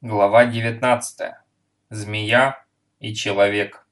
Глава 19. Змея и человек.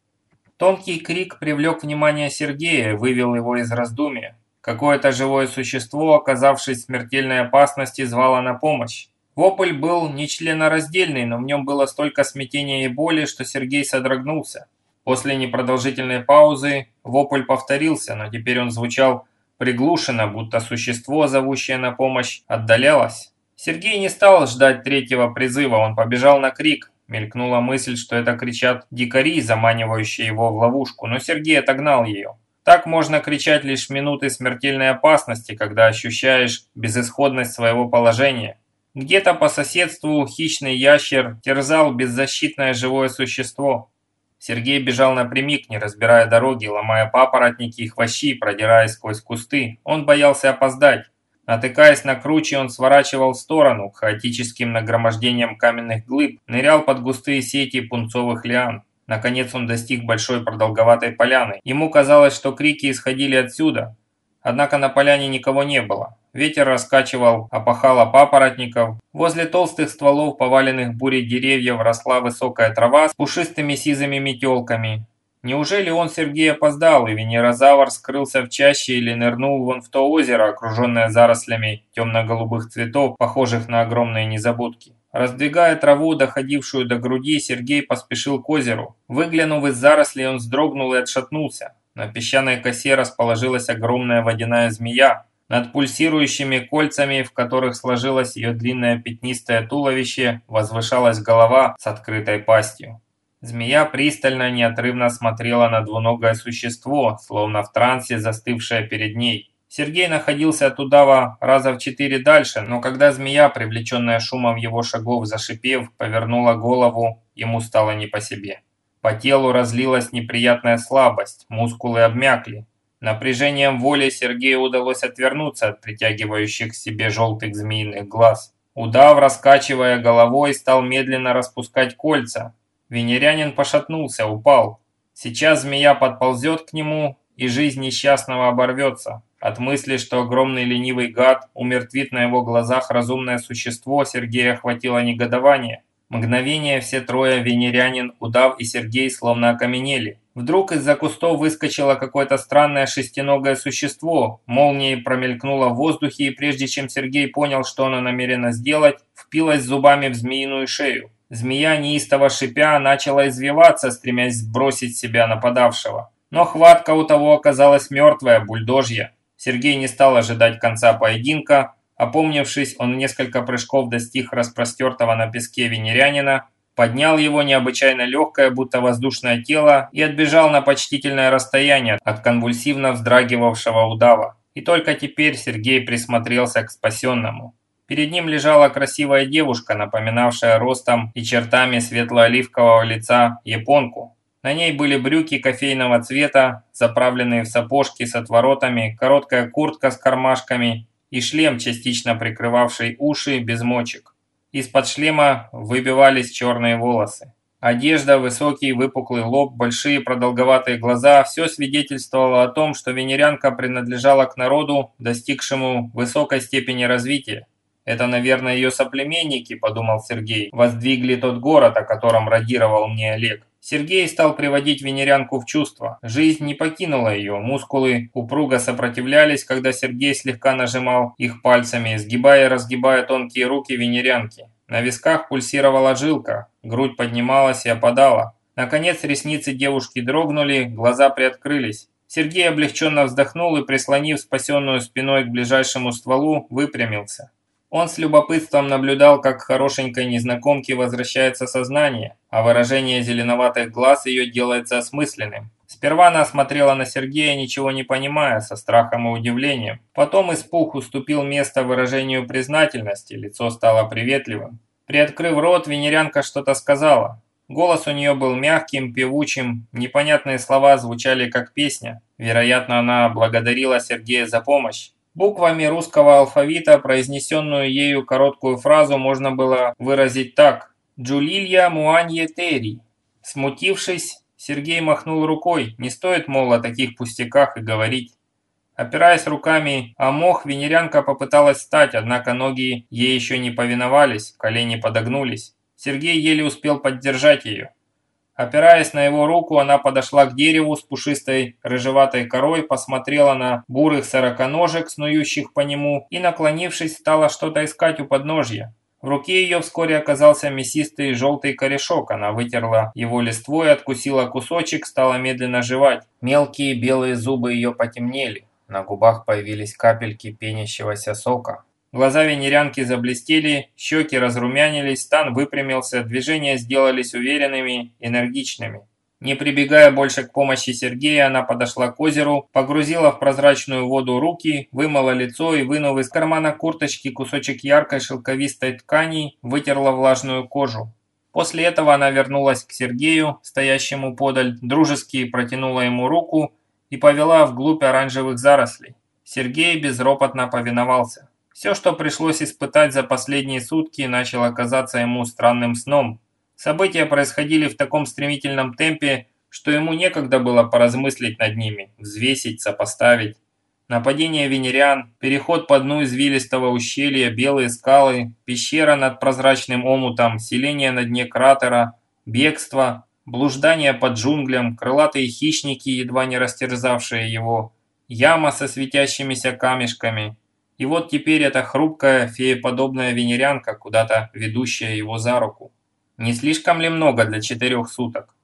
Тонкий крик привлек внимание Сергея и вывел его из раздумья. Какое-то живое существо, оказавшись в смертельной опасности, звало на помощь. Вопль был нечленораздельный, но в нем было столько смятения и боли, что Сергей содрогнулся. После непродолжительной паузы вопль повторился, но теперь он звучал приглушенно, будто существо, зовущее на помощь, отдалялось. Сергей не стал ждать третьего призыва, он побежал на крик. Мелькнула мысль, что это кричат дикари, заманивающие его в ловушку, но Сергей отогнал ее. Так можно кричать лишь минуты смертельной опасности, когда ощущаешь безысходность своего положения. Где-то по соседству хищный ящер терзал беззащитное живое существо. Сергей бежал напрямик, не разбирая дороги, ломая папоротники и хвощи, продираясь сквозь кусты. Он боялся опоздать. Натыкаясь на круче, он сворачивал в сторону, к хаотическим нагромождениям каменных глыб, нырял под густые сети пунцовых лиан. Наконец он достиг большой продолговатой поляны. Ему казалось, что крики исходили отсюда. Однако на поляне никого не было. Ветер раскачивал опахало папоротников. Возле толстых стволов поваленных бурей деревьев росла высокая трава с пушистыми сизыми метелками. Неужели он, Сергей, опоздал, и венерозавр скрылся в чаще или нырнул вон в то озеро, окруженное зарослями темно-голубых цветов, похожих на огромные незабудки? Раздвигая траву, доходившую до груди, Сергей поспешил к озеру. Выглянув из зарослей, он вздрогнул и отшатнулся. На песчаной косе расположилась огромная водяная змея. Над пульсирующими кольцами, в которых сложилось ее длинное пятнистое туловище, возвышалась голова с открытой пастью. Змея пристально, неотрывно смотрела на двуногое существо, словно в трансе застывшее перед ней. Сергей находился от удава раза в четыре дальше, но когда змея, привлеченная шумом его шагов, зашипев, повернула голову, ему стало не по себе. По телу разлилась неприятная слабость, мускулы обмякли. Напряжением воли Сергею удалось отвернуться от притягивающих к себе желтых змеиных глаз. Удав, раскачивая головой, стал медленно распускать кольца, Венерянин пошатнулся, упал. Сейчас змея подползет к нему, и жизнь несчастного оборвется. От мысли, что огромный ленивый гад умертвит на его глазах разумное существо, Сергея охватило негодование. Мгновение все трое, венерянин, удав и Сергей, словно окаменели. Вдруг из-за кустов выскочило какое-то странное шестиногое существо. Молнией промелькнуло в воздухе, и прежде чем Сергей понял, что оно намерено сделать, впилось зубами в змеиную шею. Змея, неистово шипя, начала извиваться, стремясь сбросить себя нападавшего. Но хватка у того оказалась мертвая, бульдожья. Сергей не стал ожидать конца поединка. Опомнившись, он несколько прыжков достиг распростертого на песке венерянина, поднял его необычайно легкое, будто воздушное тело и отбежал на почтительное расстояние от конвульсивно вздрагивавшего удава. И только теперь Сергей присмотрелся к спасенному. Перед ним лежала красивая девушка, напоминавшая ростом и чертами светло-оливкового лица японку. На ней были брюки кофейного цвета, заправленные в сапожки с отворотами, короткая куртка с кармашками и шлем, частично прикрывавший уши без мочек. Из-под шлема выбивались черные волосы. Одежда, высокий выпуклый лоб, большие продолговатые глаза – все свидетельствовало о том, что венерянка принадлежала к народу, достигшему высокой степени развития. «Это, наверное, ее соплеменники», – подумал Сергей, – «воздвигли тот город, о котором радировал мне Олег». Сергей стал приводить венерянку в чувство. Жизнь не покинула ее, мускулы упруго сопротивлялись, когда Сергей слегка нажимал их пальцами, сгибая и разгибая тонкие руки венерянки. На висках пульсировала жилка, грудь поднималась и опадала. Наконец ресницы девушки дрогнули, глаза приоткрылись. Сергей облегченно вздохнул и, прислонив спасенную спиной к ближайшему стволу, выпрямился. Он с любопытством наблюдал, как хорошенькой незнакомке возвращается сознание, а выражение зеленоватых глаз ее делается осмысленным. Сперва она смотрела на Сергея, ничего не понимая, со страхом и удивлением. Потом испуг уступил место выражению признательности, лицо стало приветливым. Приоткрыв рот, венерянка что-то сказала. Голос у нее был мягким, певучим, непонятные слова звучали как песня. Вероятно, она благодарила Сергея за помощь. Буквами русского алфавита произнесенную ею короткую фразу можно было выразить так «Джулилья Муанье Терри». Смутившись, Сергей махнул рукой, не стоит, мол, о таких пустяках и говорить. Опираясь руками о мох, венерянка попыталась встать, однако ноги ей еще не повиновались, колени подогнулись. Сергей еле успел поддержать ее. Опираясь на его руку, она подошла к дереву с пушистой рыжеватой корой, посмотрела на бурых сороконожек, снующих по нему, и, наклонившись, стала что-то искать у подножья. В руке ее вскоре оказался мясистый желтый корешок. Она вытерла его листвой, откусила кусочек, стала медленно жевать. Мелкие белые зубы ее потемнели. На губах появились капельки пенящегося сока. Глаза венерянки заблестели, щеки разрумянились, стан выпрямился, движения сделались уверенными, энергичными. Не прибегая больше к помощи Сергея, она подошла к озеру, погрузила в прозрачную воду руки, вымыла лицо и, вынув из кармана курточки кусочек яркой шелковистой ткани, вытерла влажную кожу. После этого она вернулась к Сергею, стоящему подаль, дружески протянула ему руку и повела вглубь оранжевых зарослей. Сергей безропотно повиновался. Все, что пришлось испытать за последние сутки, начало казаться ему странным сном. События происходили в таком стремительном темпе, что ему некогда было поразмыслить над ними, взвесить, сопоставить. Нападение венериан, переход по дну извилистого ущелья, белые скалы, пещера над прозрачным омутом, селение на дне кратера, бегство, блуждание под джунглям, крылатые хищники, едва не растерзавшие его, яма со светящимися камешками – и вот теперь эта хрупкая, фееподобная венерянка, куда-то ведущая его за руку. Не слишком ли много для четырех суток?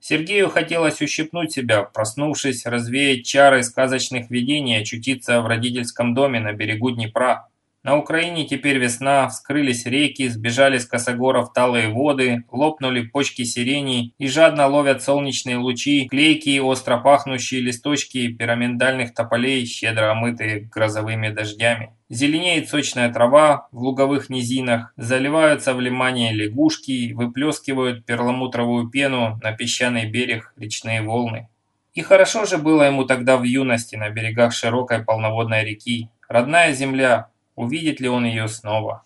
Сергею хотелось ущипнуть себя, проснувшись, развеять чары сказочных видений, очутиться в родительском доме на берегу Днепра. На Украине теперь весна, вскрылись реки, сбежали с косогоров талые воды, лопнули почки сирени и жадно ловят солнечные лучи, клейкие остро пахнущие листочки пирамидальных тополей, щедро омытые грозовыми дождями. Зеленеет сочная трава в луговых низинах, заливаются в лимане лягушки, выплескивают перламутровую пену на песчаный берег речные волны. И хорошо же было ему тогда в юности на берегах широкой полноводной реки. Родная земля, увидит ли он ее снова.